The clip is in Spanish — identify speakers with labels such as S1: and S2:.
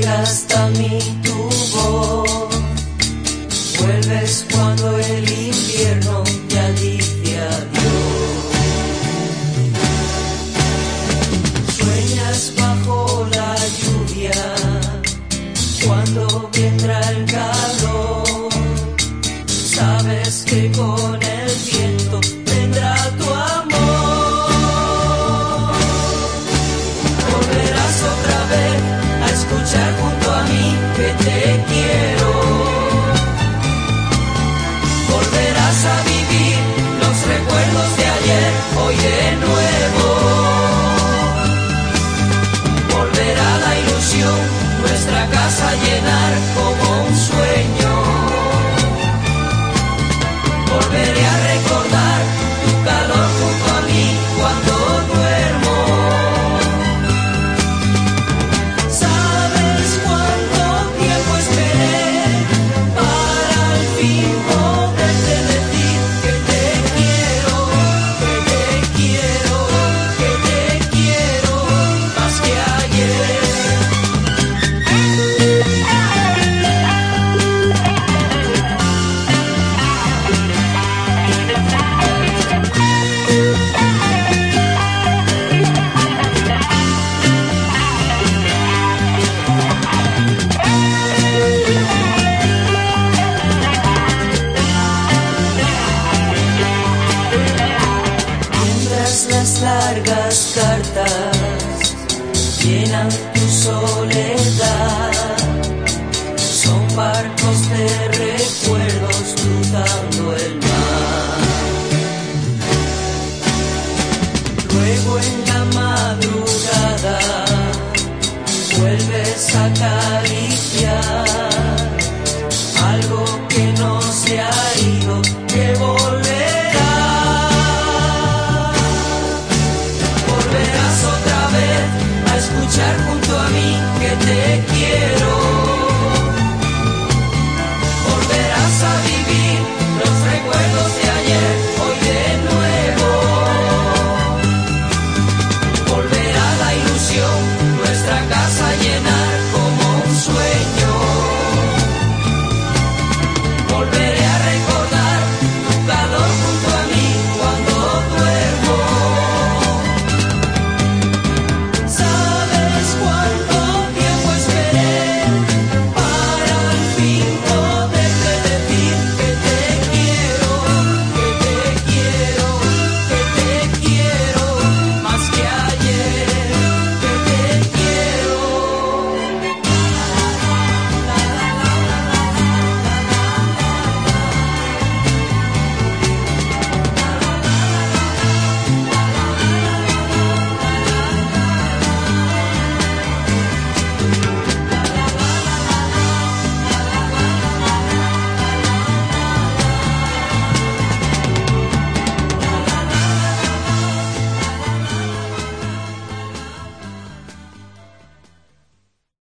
S1: hasta mí tu voz. Vuelves cuando el invierno nuestra casa llenar como un sueño. Volveré a recordar En la madrugada vuelves a acariciar algo que no se ha ido, que volverá. Volverás otra vez a escuchar junto a mí que te quiero.